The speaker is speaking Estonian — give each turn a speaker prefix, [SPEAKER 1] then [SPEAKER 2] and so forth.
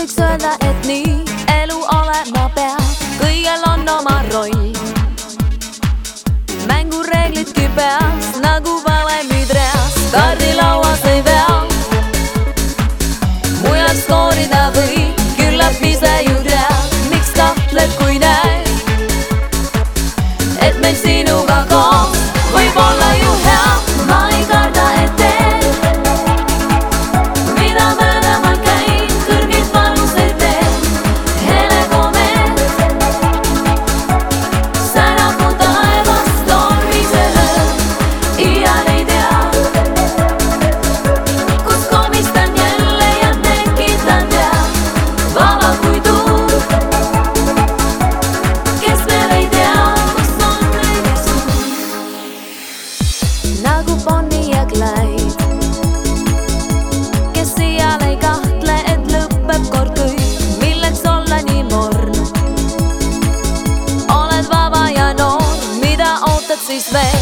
[SPEAKER 1] võiks öelda, et nii elu olema peab, kõigel on oma roll. mängureeglidki peas sve